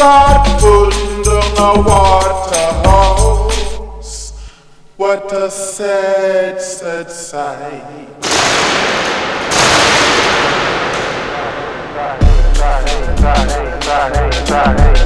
start pulling down a waterhouse. What a sad, sad sight. Right, right, right,